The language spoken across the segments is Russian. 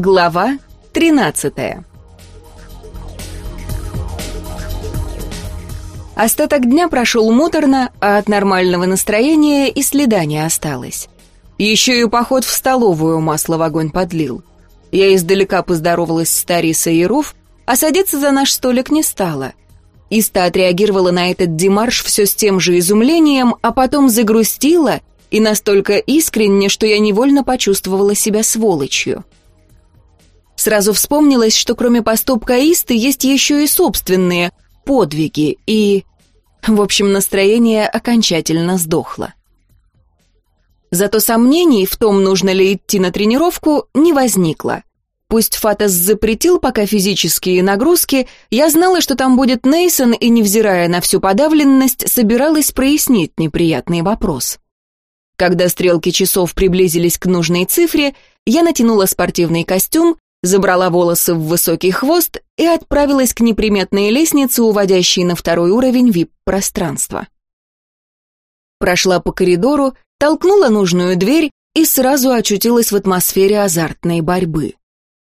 Глава 13 Остаток дня прошел муторно, а от нормального настроения и следа не осталось. Еще и поход в столовую масло в огонь подлил. Я издалека поздоровалась с Тарисой и Руф, а садиться за наш столик не стала. Иста отреагировала на этот демарш все с тем же изумлением, а потом загрустила и настолько искренне, что я невольно почувствовала себя сволочью. Сразу вспомнилось, что кроме поступка Исты есть еще и собственные подвиги, и... В общем, настроение окончательно сдохло. Зато сомнений в том, нужно ли идти на тренировку, не возникло. Пусть Фатас запретил пока физические нагрузки, я знала, что там будет Нейсон, и, невзирая на всю подавленность, собиралась прояснить неприятный вопрос. Когда стрелки часов приблизились к нужной цифре, я натянула спортивный костюм, забрала волосы в высокий хвост и отправилась к неприметной лестнице, уводящей на второй уровень вип-пространства. Прошла по коридору, толкнула нужную дверь и сразу очутилась в атмосфере азартной борьбы.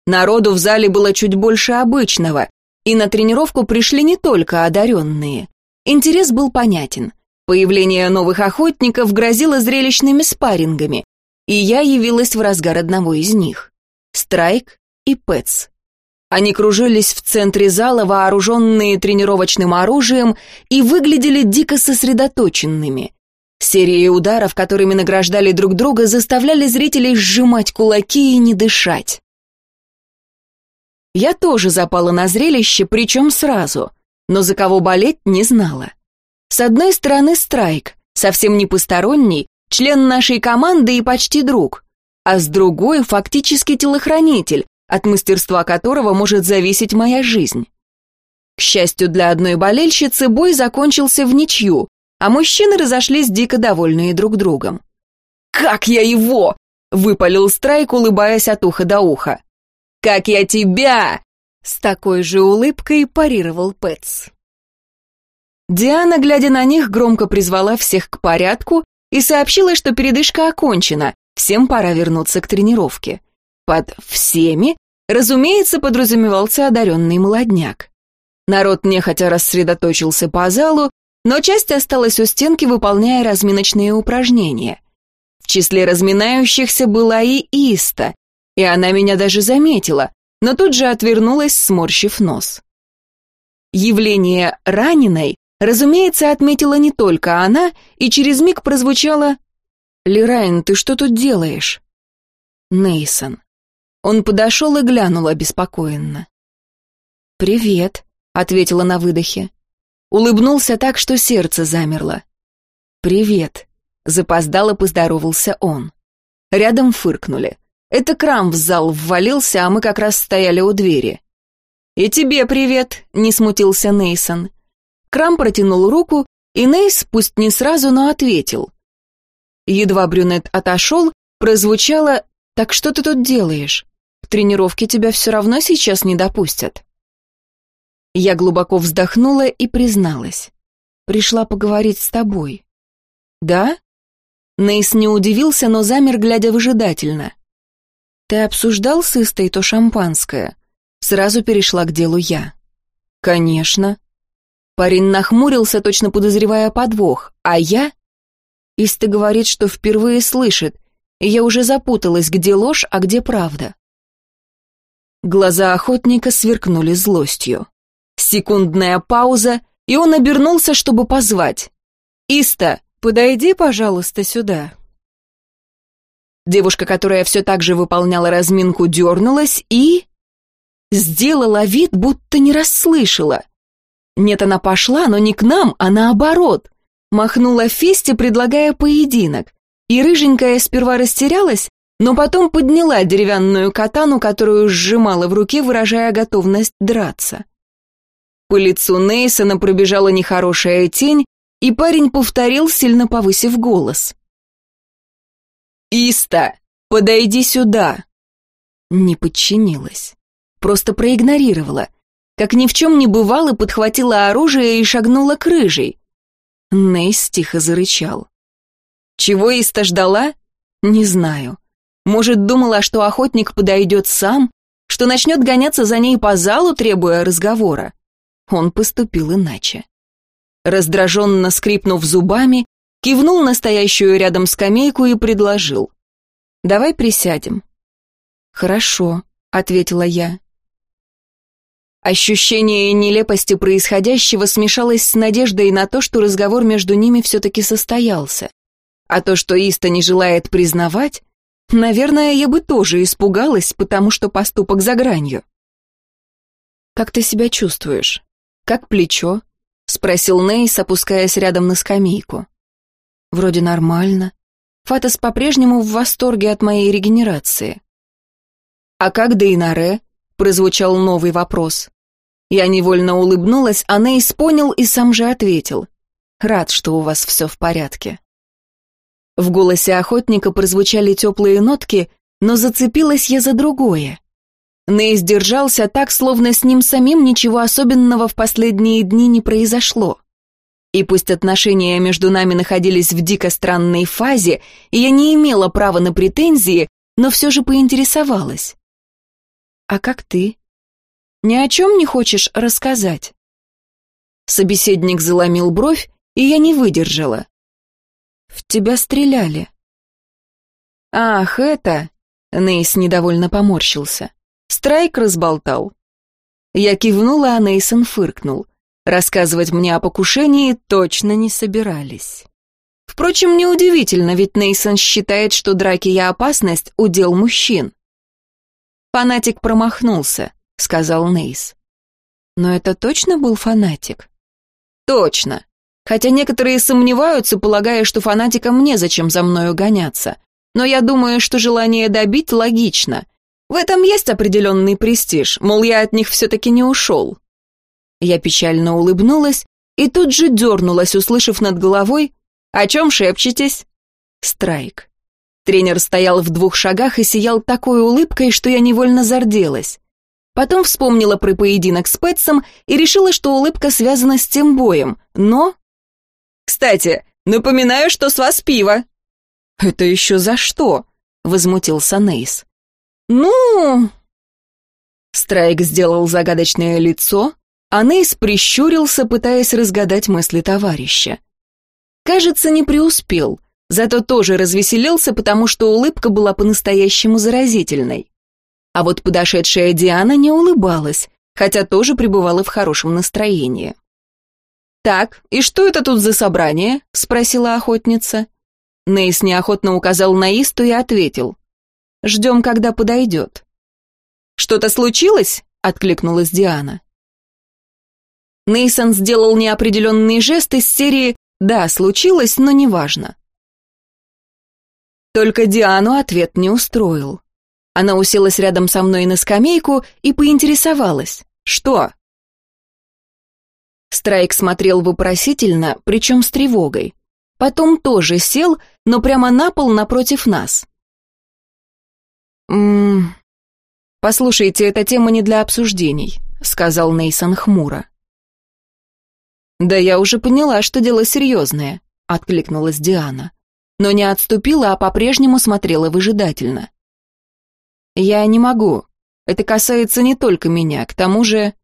Народу в зале было чуть больше обычного, и на тренировку пришли не только одаренные. Интерес был понятен. Появление новых охотников грозило зрелищными спаррингами, и я явилась в разгар одного из них. Страйк и Пэтс. Они кружились в центре зала, вооруженные тренировочным оружием, и выглядели дико сосредоточенными. Серии ударов, которыми награждали друг друга, заставляли зрителей сжимать кулаки и не дышать. Я тоже запала на зрелище, причем сразу, но за кого болеть не знала. С одной стороны Страйк, совсем не посторонний, член нашей команды и почти друг, а с другой фактически телохранитель, от мастерства которого может зависеть моя жизнь. К счастью для одной болельщицы, бой закончился в ничью, а мужчины разошлись дико довольные друг другом. «Как я его!» — выпалил Страйк, улыбаясь от уха до уха. «Как я тебя!» — с такой же улыбкой парировал Пэтс. Диана, глядя на них, громко призвала всех к порядку и сообщила, что передышка окончена, всем пора вернуться к тренировке. Под «всеми» Разумеется, подразумевался одаренный молодняк. Народ нехотя рассредоточился по залу, но часть осталась у стенки, выполняя разминочные упражнения. В числе разминающихся была и Иста, и она меня даже заметила, но тут же отвернулась, сморщив нос. Явление раненой, разумеется, отметила не только она, и через миг прозвучало «Лерайн, ты что тут делаешь?» Нейсон. Он подошел и глянул обеспокоенно. «Привет», — ответила на выдохе. Улыбнулся так, что сердце замерло. «Привет», — запоздало поздоровался он. Рядом фыркнули. Это Крам в зал ввалился, а мы как раз стояли у двери. «И тебе привет», — не смутился Нейсон. Крам протянул руку, и Нейс, пусть не сразу, но ответил. Едва брюнет отошел, прозвучало «Так что ты тут делаешь?» Тренировке тебя все равно сейчас не допустят». Я глубоко вздохнула и призналась. «Пришла поговорить с тобой». «Да?» Нейс не удивился, но замер, глядя выжидательно. «Ты обсуждал с Истой то шампанское?» Сразу перешла к делу я. «Конечно». Парень нахмурился, точно подозревая подвох, а я... Иста говорит, что впервые слышит, и я уже запуталась, где ложь, а где правда. Глаза охотника сверкнули злостью. Секундная пауза, и он обернулся, чтобы позвать. «Иста, подойди, пожалуйста, сюда». Девушка, которая все так же выполняла разминку, дернулась и... Сделала вид, будто не расслышала. Нет, она пошла, но не к нам, а наоборот. Махнула Фесте, предлагая поединок. И рыженькая сперва растерялась, но потом подняла деревянную катану, которую сжимала в руке, выражая готовность драться. По лицу Нейсона пробежала нехорошая тень, и парень повторил, сильно повысив голос. «Иста, подойди сюда!» Не подчинилась. Просто проигнорировала. Как ни в чем не бывало, подхватила оружие и шагнула к рыжей. Нейс тихо зарычал. Чего Иста ждала? Не знаю. Может, думала, что охотник подойдет сам, Что начнет гоняться за ней по залу, требуя разговора. Он поступил иначе. Раздраженно скрипнув зубами, кивнул на стоящую рядом скамейку и предложил. «Давай присядем». «Хорошо», — ответила я. Ощущение нелепости происходящего смешалось с надеждой на то, что разговор между ними все-таки состоялся. А то, что Иста не желает признавать, наверное, я бы тоже испугалась, потому что поступок за гранью. «Как ты себя чувствуешь? Как плечо?» — спросил Нейс, опускаясь рядом на скамейку. «Вроде нормально. Фатас по-прежнему в восторге от моей регенерации». «А как Дейнаре?» прозвучал новый вопрос. Я невольно улыбнулась, а Нейс понял и сам же ответил. «Рад, что у вас все в порядке». В голосе охотника прозвучали теплые нотки, но зацепилась я за другое. Нейс держался так, словно с ним самим ничего особенного в последние дни не произошло. И пусть отношения между нами находились в дико странной фазе, и я не имела права на претензии, но все же поинтересовалась. «А как ты? Ни о чем не хочешь рассказать?» Собеседник заломил бровь, и я не выдержала. «В тебя стреляли». «Ах, это...» — Нейс недовольно поморщился. «Страйк разболтал». Я кивнула, а Нейсон фыркнул. Рассказывать мне о покушении точно не собирались. Впрочем, неудивительно, ведь Нейсон считает, что драки и опасность — удел мужчин. «Фанатик промахнулся», — сказал Нейс. «Но это точно был фанатик?» «Точно. Хотя некоторые сомневаются, полагая, что фанатикам незачем за мною гоняться. Но я думаю, что желание добить логично. В этом есть определенный престиж, мол, я от них все-таки не ушел». Я печально улыбнулась и тут же дернулась, услышав над головой «О чем шепчетесь?» «Страйк». Тренер стоял в двух шагах и сиял такой улыбкой, что я невольно зарделась. Потом вспомнила про поединок с Пэтсом и решила, что улыбка связана с тем боем, но... «Кстати, напоминаю, что с вас пиво». «Это еще за что?» — возмутился Нейс. «Ну...» Страйк сделал загадочное лицо, а Нейс прищурился, пытаясь разгадать мысли товарища. Кажется, не преуспел — Зато тоже развеселился, потому что улыбка была по-настоящему заразительной. А вот подошедшая Диана не улыбалась, хотя тоже пребывала в хорошем настроении. «Так, и что это тут за собрание?» — спросила охотница. Нейс неохотно указал на Исту и ответил. «Ждем, когда подойдет». «Что-то случилось?» — откликнулась Диана. Нейсон сделал неопределенный жест из серии «Да, случилось, но неважно». Только Диану ответ не устроил. Она уселась рядом со мной на скамейку и поинтересовалась. «Что?» Страйк смотрел вопросительно, причем с тревогой. Потом тоже сел, но прямо на пол напротив нас. «Ммм... Послушайте, эта тема не для обсуждений», — сказал Нейсон хмуро. «Да я уже поняла, что дело серьезное», — откликнулась Диана но не отступила, а по-прежнему смотрела выжидательно. «Я не могу. Это касается не только меня, к тому же...»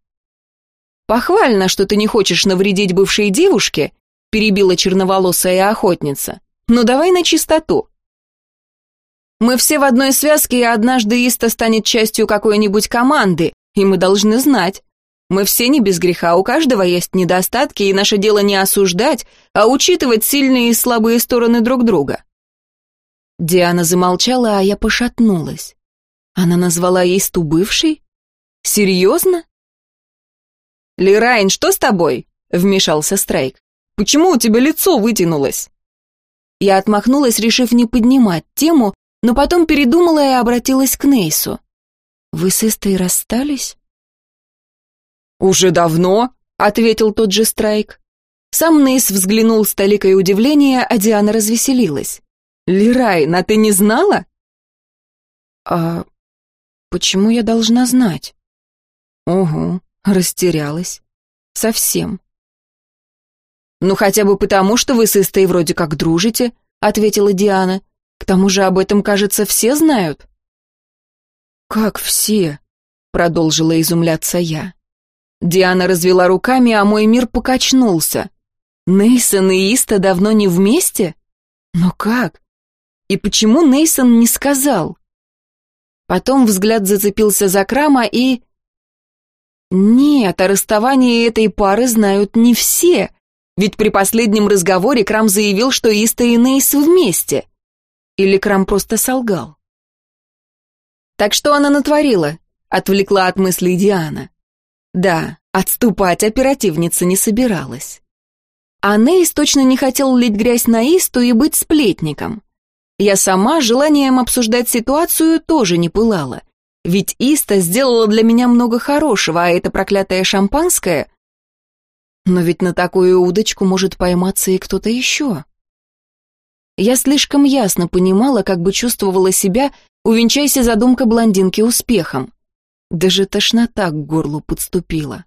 «Похвально, что ты не хочешь навредить бывшей девушке», перебила черноволосая охотница. «Ну давай на чистоту. Мы все в одной связке, и однажды Иста станет частью какой-нибудь команды, и мы должны знать. Мы все не без греха, у каждого есть недостатки, и наше дело не осуждать, а учитывать сильные и слабые стороны друг друга. Диана замолчала, а я пошатнулась. Она назвала Исту бывшей? Серьезно? «Лерайн, что с тобой?» — вмешался Страйк. «Почему у тебя лицо вытянулось?» Я отмахнулась, решив не поднимать тему, но потом передумала и обратилась к Нейсу. «Вы с Истой расстались?» «Уже давно», — ответил тот же Страйк. Сам Нейс взглянул с толикой удивления, а Диана развеселилась. «Лирайн, а ты не знала?» «А почему я должна знать?» «Угу, растерялась. Совсем». «Ну, хотя бы потому, что вы с Истой вроде как дружите», — ответила Диана. «К тому же об этом, кажется, все знают». «Как все?» продолжила изумляться я. Диана развела руками, а мой мир покачнулся. Нейсон и Иста давно не вместе? Но как? И почему Нейсон не сказал? Потом взгляд зацепился за Крама и... Нет, о расставании этой пары знают не все, ведь при последнем разговоре Крам заявил, что Иста и Нейс вместе. Или Крам просто солгал? «Так что она натворила?» — отвлекла от мыслей Диана. Да, отступать оперативница не собиралась. А Нейс точно не хотел лить грязь на Исту и быть сплетником. Я сама желанием обсуждать ситуацию тоже не пылала. Ведь Иста сделала для меня много хорошего, а это проклятое шампанское... Но ведь на такую удочку может пойматься и кто-то еще. Я слишком ясно понимала, как бы чувствовала себя, увенчайся задумка блондинки успехом. Даже тошнота к горлу подступила.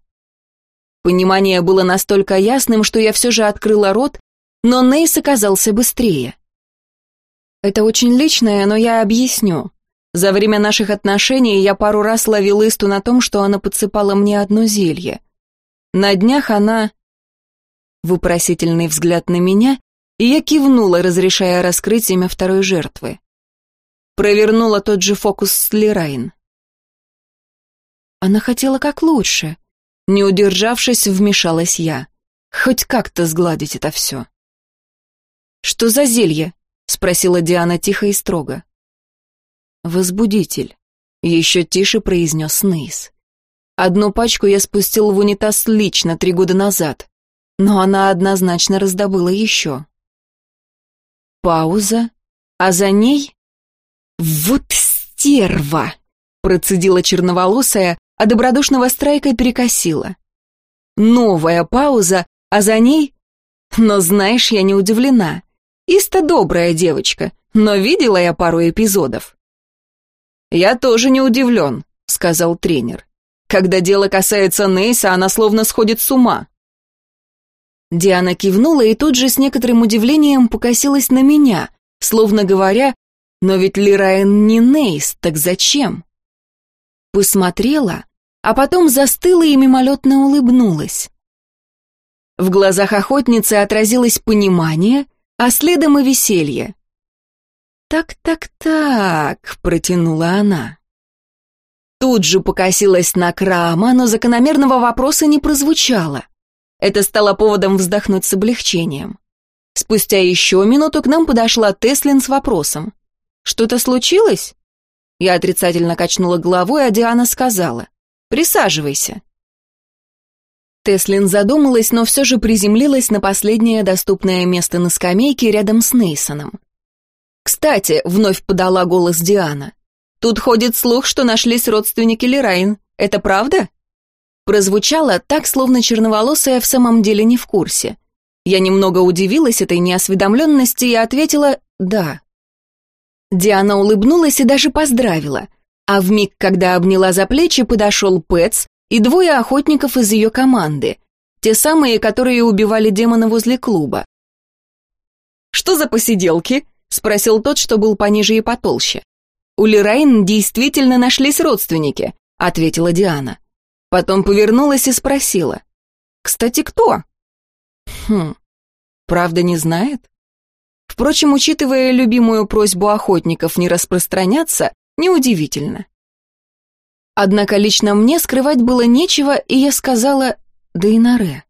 Понимание было настолько ясным, что я все же открыла рот, но Нейс оказался быстрее. Это очень личное, но я объясню. За время наших отношений я пару раз ловил Исту на том, что она подсыпала мне одно зелье. На днях она... Вопросительный взгляд на меня, и я кивнула, разрешая раскрыть имя второй жертвы. Провернула тот же фокус с Лерайн. Она хотела как лучше. Не удержавшись, вмешалась я. Хоть как-то сгладить это все. «Что за зелье?» — спросила Диана тихо и строго. «Возбудитель», — еще тише произнес Нейс. «Одну пачку я спустил в унитаз лично три года назад, но она однозначно раздобыла еще». Пауза, а за ней... «Вот стерва!» — процедила черноволосая, а добродушного страйка перекосила. Новая пауза, а за ней... Но знаешь, я не удивлена. Иста добрая девочка, но видела я пару эпизодов. «Я тоже не удивлен», — сказал тренер. «Когда дело касается Нейса, она словно сходит с ума». Диана кивнула и тут же с некоторым удивлением покосилась на меня, словно говоря, «Но ведь Лирайн не Нейс, так зачем?» Посмотрела, а потом застыла и мимолетно улыбнулась. В глазах охотницы отразилось понимание, а следом и веселье. «Так-так-так», — протянула она. Тут же покосилась на Крама, но закономерного вопроса не прозвучало. Это стало поводом вздохнуть с облегчением. Спустя еще минуту к нам подошла Теслин с вопросом. «Что-то случилось?» Я отрицательно качнула головой, а Диана сказала. Присаживайся». Теслин задумалась, но все же приземлилась на последнее доступное место на скамейке рядом с Нейсоном. «Кстати», — вновь подала голос Диана, «тут ходит слух, что нашлись родственники Лерайн. Это правда?» Прозвучало так, словно черноволосая в самом деле не в курсе. Я немного удивилась этой неосведомленности и ответила «да». Диана улыбнулась и даже поздравила — а в миг, когда обняла за плечи, подошел Пэтс и двое охотников из ее команды, те самые, которые убивали демона возле клуба. «Что за посиделки?» — спросил тот, что был пониже и потолще. «У Лерайн действительно нашлись родственники», — ответила Диана. Потом повернулась и спросила. «Кстати, кто?» «Хм, правда не знает?» Впрочем, учитывая любимую просьбу охотников не распространяться, Неудивительно. Однако лично мне скрывать было нечего, и я сказала «Дейнаре».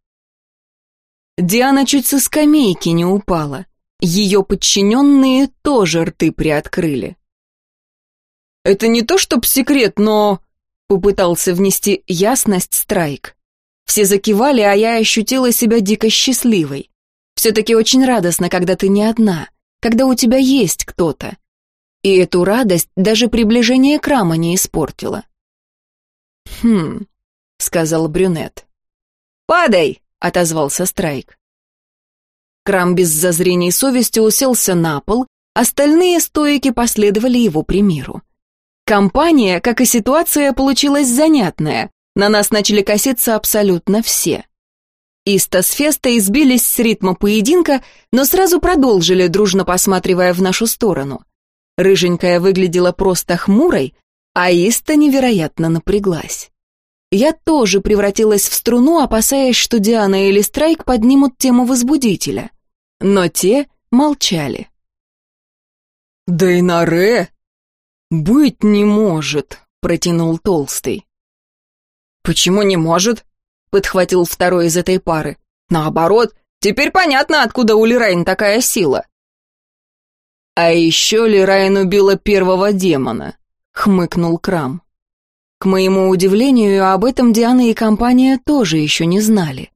Диана чуть со скамейки не упала. Ее подчиненные тоже рты приоткрыли. «Это не то, чтоб секрет, но...» Попытался внести ясность Страйк. Все закивали, а я ощутила себя дико счастливой. Все-таки очень радостно, когда ты не одна, когда у тебя есть кто-то. И эту радость даже приближение к Рама не испортило. «Хм», — сказал брюнет. «Падай!» — отозвался Страйк. Крам без зазрений совести уселся на пол, остальные стоики последовали его примеру. Компания, как и ситуация, получилась занятная, на нас начали коситься абсолютно все. Иста с Феста избились с ритма поединка, но сразу продолжили, дружно посматривая в нашу сторону. Рыженькая выглядела просто хмурой, Аиста невероятно напряглась. Я тоже превратилась в струну, опасаясь, что Диана или Страйк поднимут тему возбудителя. Но те молчали. «Дейнаре? Быть не может», — протянул Толстый. «Почему не может?» — подхватил второй из этой пары. «Наоборот, теперь понятно, откуда у Лирайн такая сила». «А еще Лирайн убила первого демона», — хмыкнул Крам. К моему удивлению, об этом Диана и компания тоже еще не знали.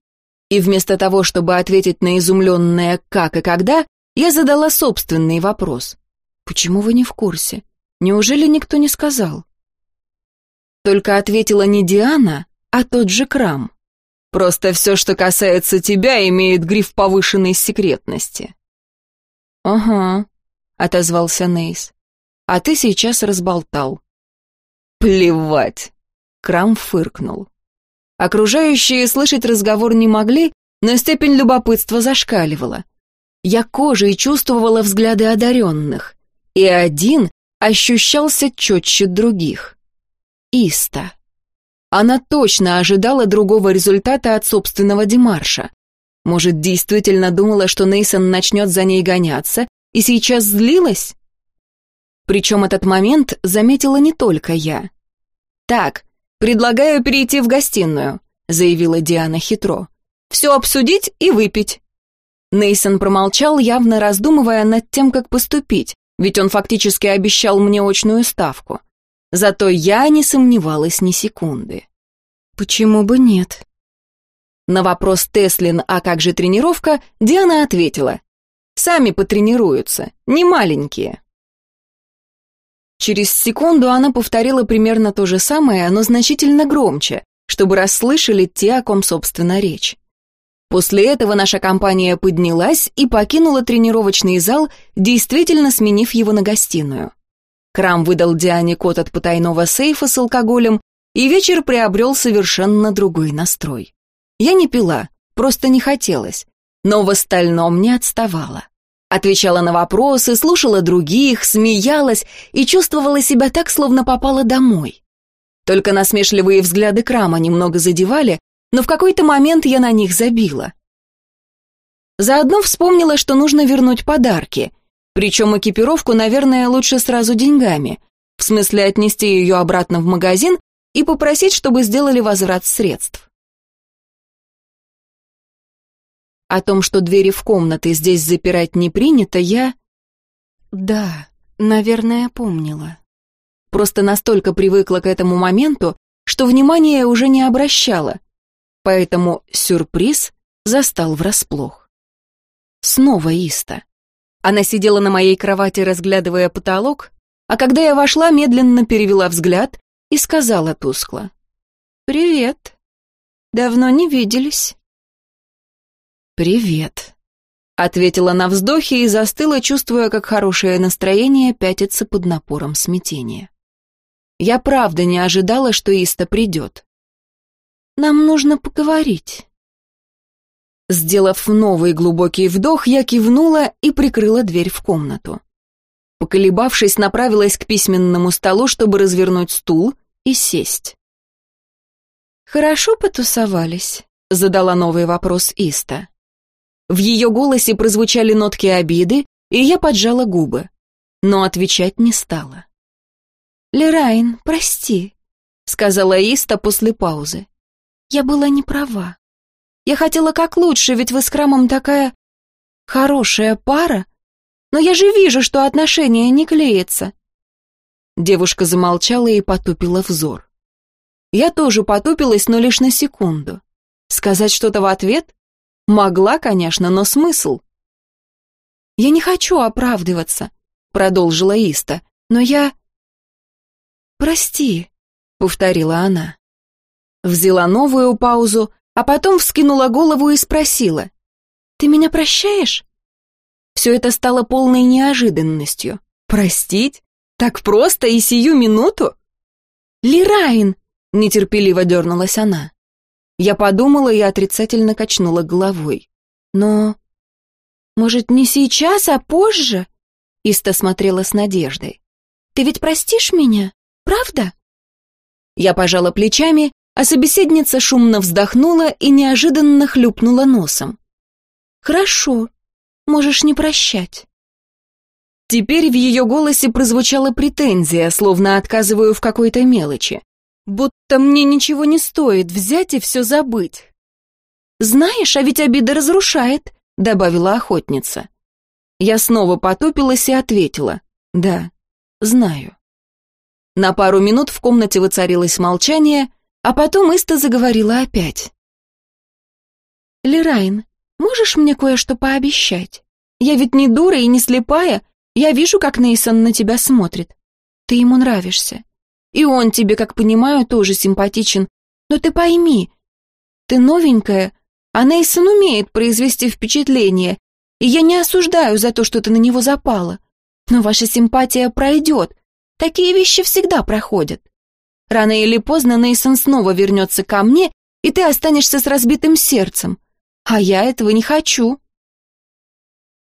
И вместо того, чтобы ответить на изумленное «как и когда», я задала собственный вопрос. «Почему вы не в курсе? Неужели никто не сказал?» Только ответила не Диана, а тот же Крам. «Просто все, что касается тебя, имеет гриф повышенной секретности». «Ага», — отозвался Нейс. «А ты сейчас разболтал. «Плевать!» — Крам фыркнул. Окружающие слышать разговор не могли, но степень любопытства зашкаливала. Я кожей чувствовала взгляды одаренных, и один ощущался четче других. Иста. Она точно ожидала другого результата от собственного демарша. Может, действительно думала, что Нейсон начнет за ней гоняться, и сейчас злилась? Причем этот момент заметила не только я. «Так, предлагаю перейти в гостиную», — заявила Диана хитро. «Все обсудить и выпить». Нейсон промолчал, явно раздумывая над тем, как поступить, ведь он фактически обещал мне очную ставку. Зато я не сомневалась ни секунды. «Почему бы нет?» На вопрос Теслин «А как же тренировка?» Диана ответила. «Сами потренируются, не маленькие». Через секунду она повторила примерно то же самое, но значительно громче, чтобы расслышали те, о ком, собственно, речь. После этого наша компания поднялась и покинула тренировочный зал, действительно сменив его на гостиную. Крам выдал Диане код от потайного сейфа с алкоголем, и вечер приобрел совершенно другой настрой. Я не пила, просто не хотелось, но в остальном не отставала. Отвечала на вопросы, слушала других, смеялась и чувствовала себя так, словно попала домой. Только насмешливые взгляды Крама немного задевали, но в какой-то момент я на них забила. Заодно вспомнила, что нужно вернуть подарки, причем экипировку, наверное, лучше сразу деньгами, в смысле отнести ее обратно в магазин и попросить, чтобы сделали возврат средств. О том, что двери в комнаты здесь запирать не принято, я... Да, наверное, помнила. Просто настолько привыкла к этому моменту, что внимания уже не обращала. Поэтому сюрприз застал врасплох. Снова Иста. Она сидела на моей кровати, разглядывая потолок, а когда я вошла, медленно перевела взгляд и сказала тускло. «Привет. Давно не виделись». «Привет», — ответила на вздохе и застыла, чувствуя, как хорошее настроение пятится под напором смятения. Я правда не ожидала, что Иста придет. «Нам нужно поговорить». Сделав новый глубокий вдох, я кивнула и прикрыла дверь в комнату. Поколебавшись, направилась к письменному столу, чтобы развернуть стул и сесть. «Хорошо потусовались?» — задала новый вопрос Иста. В ее голосе прозвучали нотки обиды, и я поджала губы, но отвечать не стала. «Лерайн, прости», — сказала Иста после паузы. «Я была не права. Я хотела как лучше, ведь вы с Крамом такая хорошая пара, но я же вижу, что отношения не клеятся». Девушка замолчала и потупила взор. Я тоже потупилась, но лишь на секунду. Сказать что-то в ответ? Могла, конечно, но смысл? «Я не хочу оправдываться», — продолжила Иста, «но я...» «Прости», — повторила она. Взяла новую паузу, а потом вскинула голову и спросила, «Ты меня прощаешь?» Все это стало полной неожиданностью. «Простить? Так просто и сию минуту?» «Лирайн!» — нетерпеливо дернулась она. Я подумала и отрицательно качнула головой. Но... Может, не сейчас, а позже? Иста смотрела с надеждой. Ты ведь простишь меня? Правда?» Я пожала плечами, а собеседница шумно вздохнула и неожиданно хлюпнула носом. «Хорошо, можешь не прощать». Теперь в ее голосе прозвучала претензия, словно отказываю в какой-то мелочи. Будто мне ничего не стоит взять и все забыть. «Знаешь, а ведь обида разрушает», — добавила охотница. Я снова потупилась и ответила. «Да, знаю». На пару минут в комнате воцарилось молчание, а потом Иста заговорила опять. «Лерайн, можешь мне кое-что пообещать? Я ведь не дура и не слепая, я вижу, как Нейсон на тебя смотрит. Ты ему нравишься. И он тебе, как понимаю, тоже симпатичен. Но ты пойми, ты новенькая, а Нейсон умеет произвести впечатление, и я не осуждаю за то, что ты на него запала. Но ваша симпатия пройдет. Такие вещи всегда проходят. Рано или поздно Нейсон снова вернется ко мне, и ты останешься с разбитым сердцем. А я этого не хочу.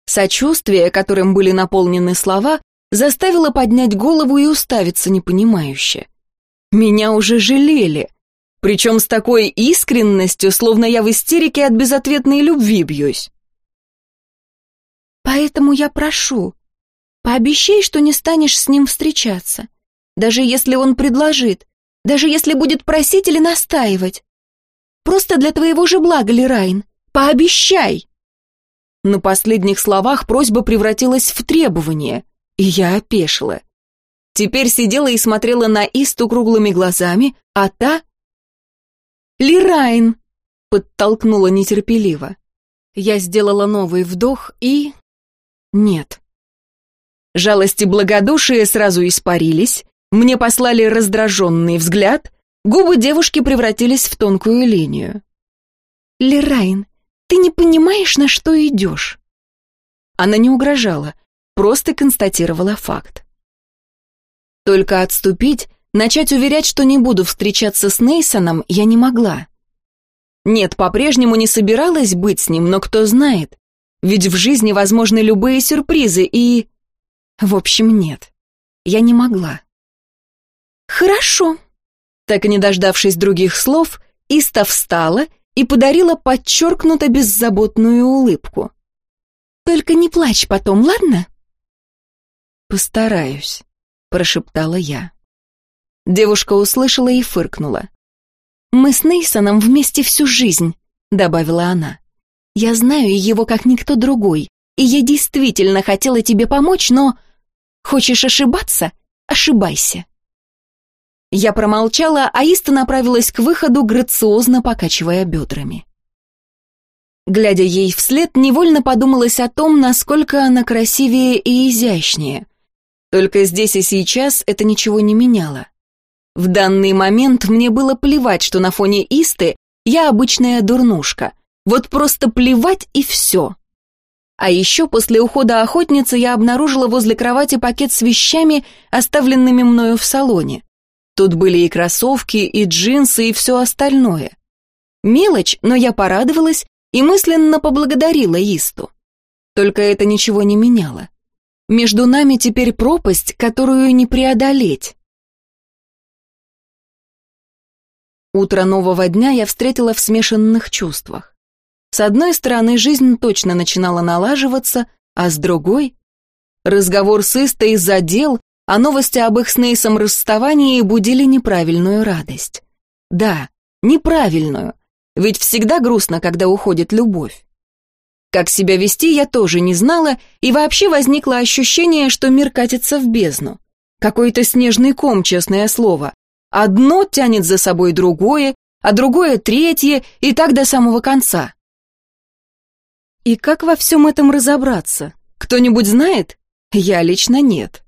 Сочувствие, которым были наполнены слова, заставило поднять голову и уставиться непонимающе. Меня уже жалели, причем с такой искренностью, словно я в истерике от безответной любви бьюсь. Поэтому я прошу, пообещай, что не станешь с ним встречаться, даже если он предложит, даже если будет просить или настаивать. Просто для твоего же блага, Лерайн, пообещай. На последних словах просьба превратилась в требование, и я опешила. Теперь сидела и смотрела на Исту круглыми глазами, а та... «Лирайн!» — подтолкнула нетерпеливо. Я сделала новый вдох и... Нет. Жалость и благодушие сразу испарились, мне послали раздраженный взгляд, губы девушки превратились в тонкую линию. «Лирайн, ты не понимаешь, на что идешь?» Она не угрожала, просто констатировала факт. Только отступить, начать уверять, что не буду встречаться с Нейсоном, я не могла. Нет, по-прежнему не собиралась быть с ним, но кто знает. Ведь в жизни возможны любые сюрпризы и... В общем, нет. Я не могла. «Хорошо». Так и не дождавшись других слов, Иста встала и подарила подчеркнуто беззаботную улыбку. «Только не плачь потом, ладно?» «Постараюсь», — прошептала я. Девушка услышала и фыркнула. «Мы с Нейсоном вместе всю жизнь», — добавила она. «Я знаю его как никто другой, и я действительно хотела тебе помочь, но... Хочешь ошибаться? Ошибайся». Я промолчала, а Иста направилась к выходу, грациозно покачивая бедрами. Глядя ей вслед, невольно подумалось о том, насколько она красивее и изящнее. Только здесь и сейчас это ничего не меняло. В данный момент мне было плевать, что на фоне Исты я обычная дурнушка. Вот просто плевать и все. А еще после ухода охотницы я обнаружила возле кровати пакет с вещами, оставленными мною в салоне. Тут были и кроссовки, и джинсы, и все остальное. Мелочь, но я порадовалась и мысленно поблагодарила Исту. Только это ничего не меняло. Между нами теперь пропасть, которую не преодолеть. Утро нового дня я встретила в смешанных чувствах. С одной стороны, жизнь точно начинала налаживаться, а с другой... Разговор с Истой задел, а новости об их с Нейсом расставании будили неправильную радость. Да, неправильную, ведь всегда грустно, когда уходит любовь. Как себя вести, я тоже не знала, и вообще возникло ощущение, что мир катится в бездну. Какой-то снежный ком, честное слово. Одно тянет за собой другое, а другое третье, и так до самого конца. И как во всем этом разобраться? Кто-нибудь знает? Я лично нет.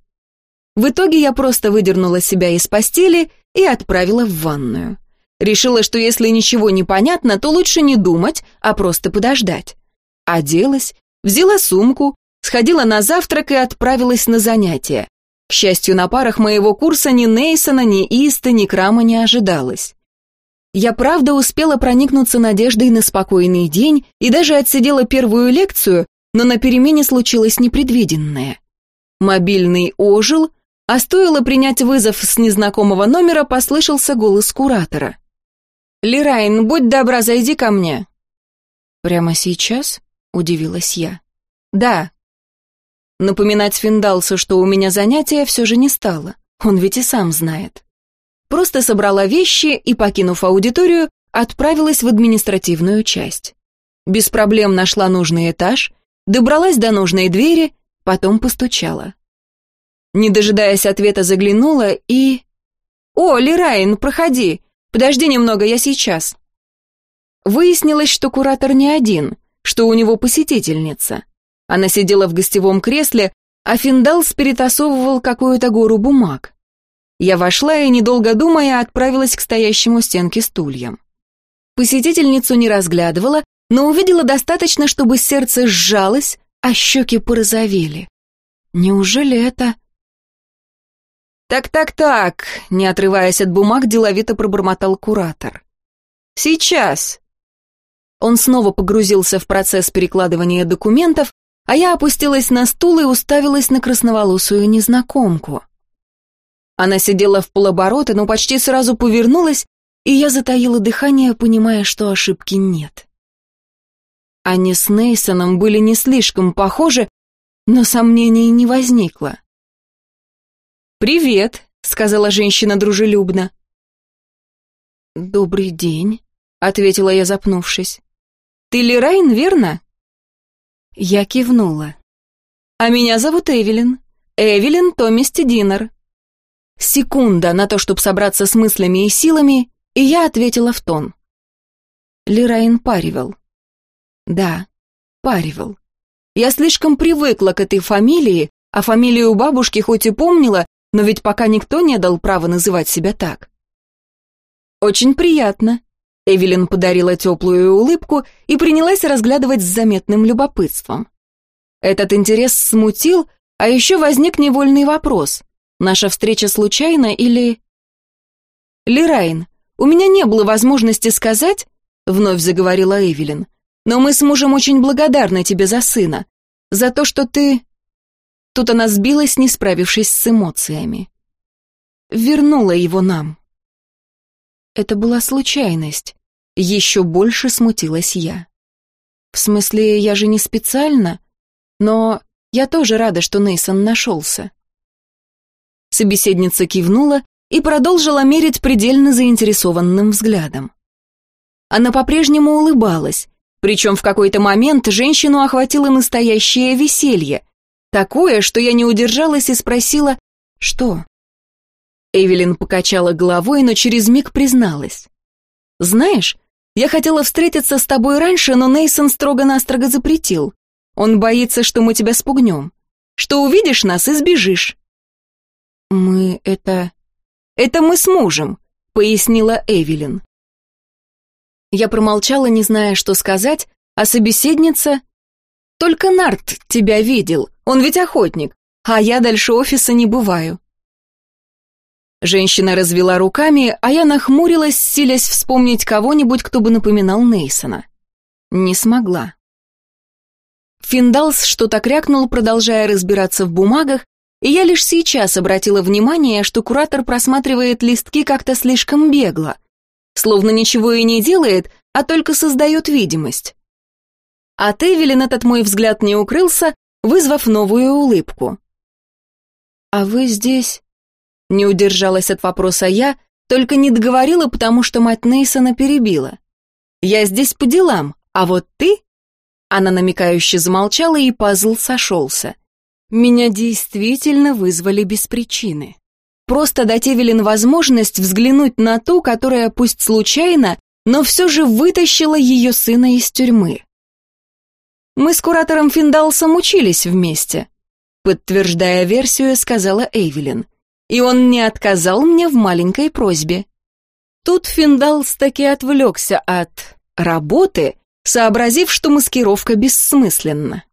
В итоге я просто выдернула себя из постели и отправила в ванную. Решила, что если ничего не понятно, то лучше не думать, а просто подождать. Оделась, взяла сумку, сходила на завтрак и отправилась на занятия. К счастью, на парах моего курса ни Нейсона, ни Иста, ни Крама не ожидалось. Я правда успела проникнуться надеждой на спокойный день и даже отсидела первую лекцию, но на перемене случилось непредвиденное. Мобильный ожил, а стоило принять вызов с незнакомого номера, послышался голос куратора. «Лирайн, будь добра, зайди ко мне». «Прямо сейчас?» — удивилась я. «Да». Напоминать Финдалсу, что у меня занятия, все же не стало. Он ведь и сам знает. Просто собрала вещи и, покинув аудиторию, отправилась в административную часть. Без проблем нашла нужный этаж, добралась до нужной двери, потом постучала. Не дожидаясь ответа, заглянула и... «О, Лирайн, проходи! Подожди немного, я сейчас!» Выяснилось, что куратор не один, что у него посетительница. Она сидела в гостевом кресле, а Финдалс перетасовывал какую-то гору бумаг. Я вошла и, недолго думая, отправилась к стоящему стенке стульям. Посетительницу не разглядывала, но увидела достаточно, чтобы сердце сжалось, а щеки порозовели. Неужели это... «Так-так-так», — не отрываясь от бумаг, деловито пробормотал куратор. «Сейчас». Он снова погрузился в процесс перекладывания документов, а я опустилась на стул и уставилась на красноволосую незнакомку. Она сидела в полоборота, но почти сразу повернулась, и я затаила дыхание, понимая, что ошибки нет. Они с Нейсоном были не слишком похожи, но сомнений не возникло. «Привет», — сказала женщина дружелюбно. «Добрый день», — ответила я, запнувшись. «Ты Лерайн, верно?» Я кивнула. «А меня зовут Эвелин. Эвелин Томисти Динер». Секунда на то, чтобы собраться с мыслями и силами, и я ответила в тон. Лерайн Паривел. Да, Паривел. Я слишком привыкла к этой фамилии, а фамилию бабушки хоть и помнила, но ведь пока никто не дал права называть себя так. «Очень приятно», — Эвелин подарила теплую улыбку и принялась разглядывать с заметным любопытством. Этот интерес смутил, а еще возник невольный вопрос. Наша встреча случайна или... «Лирайн, у меня не было возможности сказать», — вновь заговорила Эвелин, «но мы с мужем очень благодарны тебе за сына, за то, что ты...» Тут она сбилась, не справившись с эмоциями. Вернула его нам. Это была случайность. Еще больше смутилась я. В смысле, я же не специально, но я тоже рада, что Нейсон нашелся. Собеседница кивнула и продолжила мерить предельно заинтересованным взглядом. Она по-прежнему улыбалась, причем в какой-то момент женщину охватило настоящее веселье, Такое, что я не удержалась и спросила «Что?». Эвелин покачала головой, но через миг призналась. «Знаешь, я хотела встретиться с тобой раньше, но Нейсон строго-настрого запретил. Он боится, что мы тебя спугнем. Что увидишь нас и сбежишь». «Мы это...» «Это мы с мужем», — пояснила Эвелин. Я промолчала, не зная, что сказать, а собеседница... «Только Нарт тебя видел, он ведь охотник, а я дальше офиса не бываю». Женщина развела руками, а я нахмурилась, силясь вспомнить кого-нибудь, кто бы напоминал Нейсона. Не смогла. Финдалс что-то крякнул, продолжая разбираться в бумагах, и я лишь сейчас обратила внимание, что куратор просматривает листки как-то слишком бегло, словно ничего и не делает, а только создает видимость. От Эвелин этот мой взгляд не укрылся, вызвав новую улыбку. «А вы здесь?» Не удержалась от вопроса я, только не договорила, потому что мать Нейсона перебила. «Я здесь по делам, а вот ты...» Она намекающе замолчала, и пазл сошелся. Меня действительно вызвали без причины. Просто дать Эвелин возможность взглянуть на ту, которая пусть случайно, но все же вытащила ее сына из тюрьмы. Мы с куратором Финдалсом учились вместе», подтверждая версию, сказала Эйвелин. «И он не отказал мне в маленькой просьбе». Тут Финдалс таки отвлекся от работы, сообразив, что маскировка бессмысленна.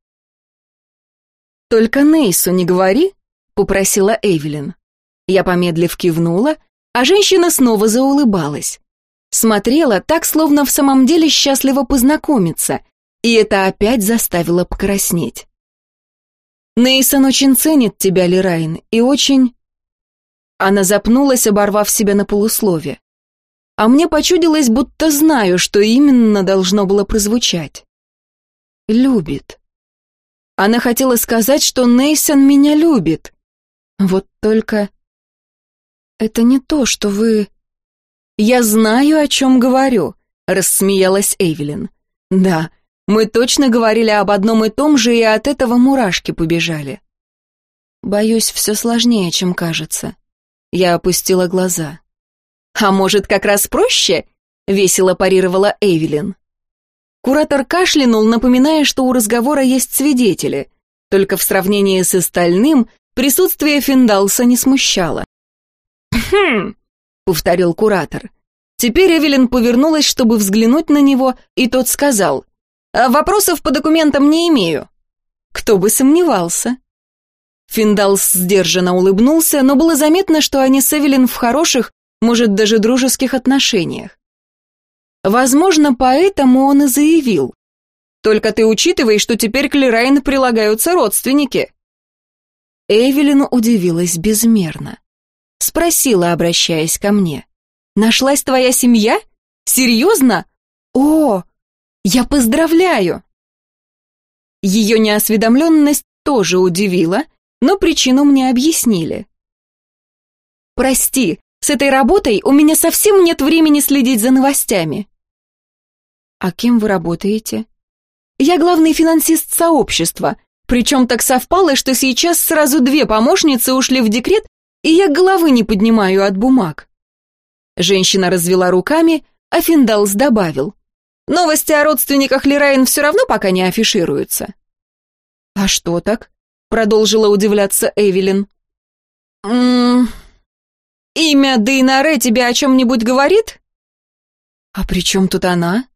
«Только Нейсу не говори», — попросила Эвелин. Я помедлив кивнула, а женщина снова заулыбалась. Смотрела так, словно в самом деле счастливо познакомиться, и это опять заставило покраснеть. Нейсон очень ценит тебя, Лирайн, и очень... Она запнулась, оборвав себя на полуслове. А мне почудилось, будто знаю, что именно должно было прозвучать. Любит. Она хотела сказать, что Нейсон меня любит. Вот только... Это не то, что вы... Я знаю, о чем говорю, рассмеялась Эвелин. Да, мы точно говорили об одном и том же, и от этого мурашки побежали. Боюсь, все сложнее, чем кажется. Я опустила глаза. «А может, как раз проще?» — весело парировала Эвелин. Куратор кашлянул, напоминая, что у разговора есть свидетели. Только в сравнении с остальным присутствие Финдалса не смущало. «Хм», — повторил куратор. Теперь Эвелин повернулась, чтобы взглянуть на него, и тот сказал, «А «Вопросов по документам не имею». Кто бы сомневался. Финдалс сдержанно улыбнулся, но было заметно, что они с Эвелин в хороших, может, даже дружеских отношениях. Возможно, поэтому он и заявил. «Только ты учитывай, что теперь к Лерайн прилагаются родственники». Эвелин удивилась безмерно. Спросила, обращаясь ко мне. «Нашлась твоя семья? Серьезно? О, я поздравляю!» Ее неосведомленность тоже удивила, но причину мне объяснили. «Прости, с этой работой у меня совсем нет времени следить за новостями». «А кем вы работаете?» «Я главный финансист сообщества, причем так совпало, что сейчас сразу две помощницы ушли в декрет, и я головы не поднимаю от бумаг». Женщина развела руками, а Финдалс добавил. «Новости о родственниках Лерайн все равно пока не афишируются». «А что так?» Продолжила удивляться Эвелин. «Ммм... Имя Дейнаре тебе о чем-нибудь говорит?» «А при чем тут она?»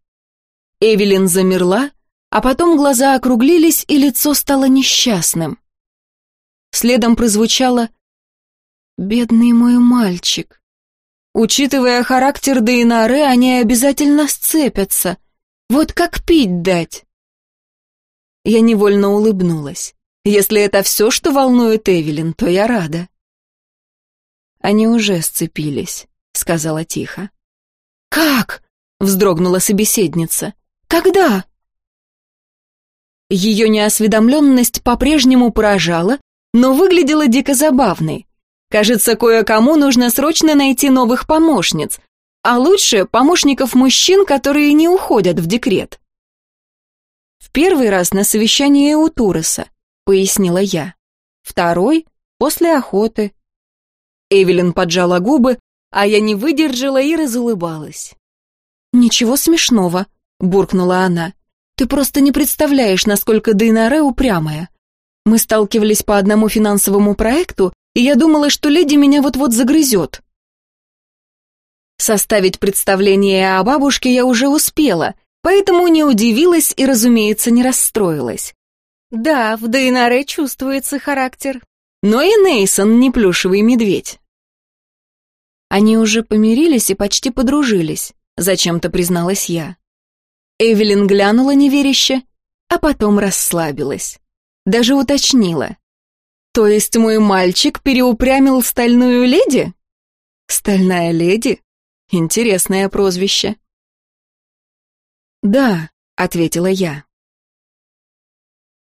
Эвелин замерла, а потом глаза округлились, и лицо стало несчастным. Следом прозвучало «Бедный мой мальчик». Учитывая характер Дейнаре, они обязательно сцепятся. Вот как пить дать. Я невольно улыбнулась. Если это все, что волнует Эвелин, то я рада. Они уже сцепились, сказала тихо. Как? вздрогнула собеседница. Когда? Ее неосведомленность по-прежнему поражала, но выглядела дико забавной. Кажется, кое-кому нужно срочно найти новых помощниц, а лучше помощников мужчин, которые не уходят в декрет. В первый раз на совещании у Туреса, — пояснила я. «Второй — после охоты». Эвелин поджала губы, а я не выдержала и разулыбалась. «Ничего смешного», — буркнула она. «Ты просто не представляешь, насколько Дейнаре упрямая. Мы сталкивались по одному финансовому проекту, и я думала, что леди меня вот-вот загрызет». Составить представление о бабушке я уже успела, поэтому не удивилась и, разумеется, не расстроилась. Да, в Дейнаре чувствуется характер. Но и Нейсон не плюшевый медведь. Они уже помирились и почти подружились, зачем-то призналась я. Эвелин глянула неверяще, а потом расслабилась. Даже уточнила. То есть мой мальчик переупрямил стальную леди? Стальная леди? Интересное прозвище. Да, ответила я.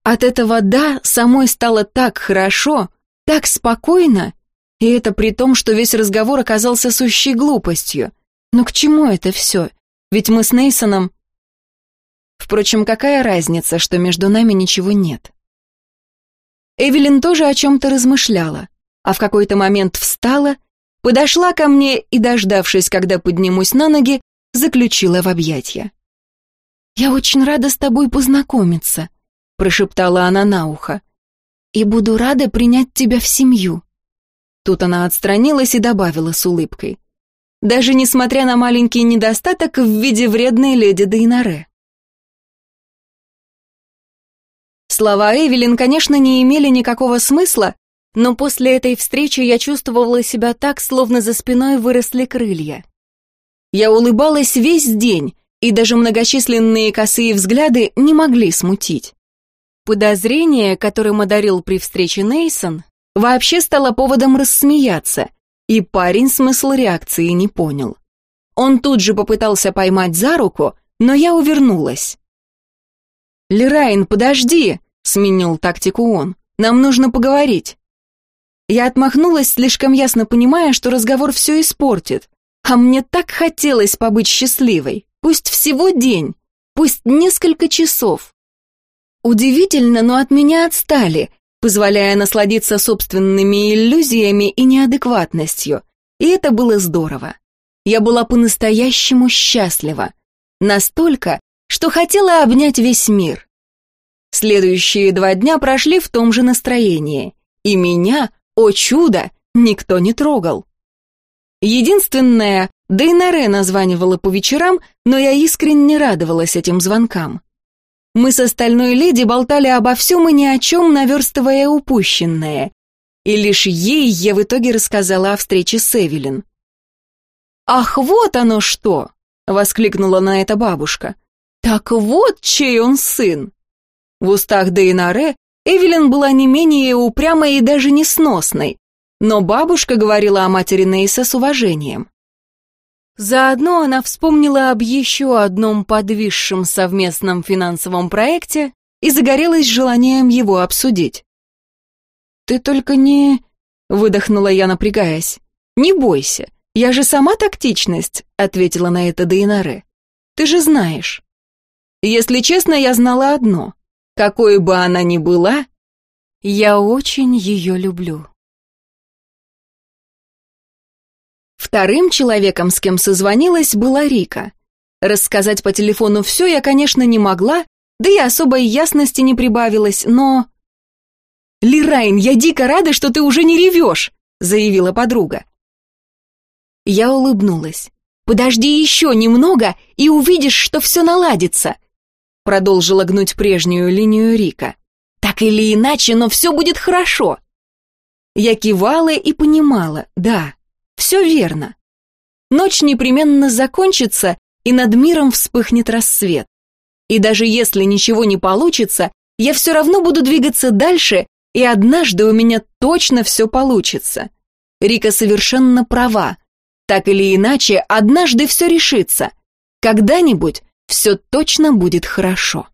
От этого «да» самой стало так хорошо, так спокойно, и это при том, что весь разговор оказался сущей глупостью. Но к чему это все? Ведь мы с Нейсоном... Впрочем, какая разница, что между нами ничего нет? Эвелин тоже о чем-то размышляла, а в какой-то момент встала, подошла ко мне и, дождавшись, когда поднимусь на ноги, заключила в объятья. «Я очень рада с тобой познакомиться», прошептала она на ухо. «И буду рада принять тебя в семью». Тут она отстранилась и добавила с улыбкой. «Даже несмотря на маленький недостаток в виде вредной леди Дейнаре». Слова Эвелин, конечно, не имели никакого смысла, но после этой встречи я чувствовала себя так, словно за спиной выросли крылья. Я улыбалась весь день, и даже многочисленные косые взгляды не могли смутить. Подозрение, которым одарил при встрече Нейсон, вообще стало поводом рассмеяться, И парень смысл реакции не понял. Он тут же попытался поймать за руку, но я увернулась. «Лерайн, подожди!» — сменил тактику он. «Нам нужно поговорить». Я отмахнулась, слишком ясно понимая, что разговор все испортит. А мне так хотелось побыть счастливой. Пусть всего день, пусть несколько часов. Удивительно, но от меня отстали, позволяя насладиться собственными иллюзиями и неадекватностью. И это было здорово. Я была по-настоящему счастлива. Настолько, что хотела обнять весь мир. Следующие два дня прошли в том же настроении. И меня, о чудо, никто не трогал. Единственное, Дейнаре названивала по вечерам, но я искренне радовалась этим звонкам. Мы с остальной леди болтали обо всем и ни о чем, наверстывая упущенное. И лишь ей я в итоге рассказала о встрече с Эвелин. «Ах, вот оно что!» — воскликнула на это бабушка. «Так вот, чей он сын!» В устах Дейнаре Эвелин была не менее упрямой и даже несносной, но бабушка говорила о матери Нейса с уважением. Заодно она вспомнила об еще одном подвисшем совместном финансовом проекте и загорелась желанием его обсудить. «Ты только не...» — выдохнула я, напрягаясь. «Не бойся, я же сама тактичность», — ответила на это Дейнаре. «Ты же знаешь». Если честно, я знала одно. Какой бы она ни была, я очень ее люблю. Вторым человеком, с кем созвонилась, была Рика. Рассказать по телефону все я, конечно, не могла, да и особой ясности не прибавилось, но... «Лирайн, я дико рада, что ты уже не ревешь», — заявила подруга. Я улыбнулась. «Подожди еще немного, и увидишь, что все наладится», — продолжила гнуть прежнюю линию Рика. «Так или иначе, но все будет хорошо». Я кивала и понимала, да, все верно. Ночь непременно закончится, и над миром вспыхнет рассвет. И даже если ничего не получится, я все равно буду двигаться дальше, и однажды у меня точно все получится. Рика совершенно права. Так или иначе, однажды все решится. Когда-нибудь все точно будет хорошо.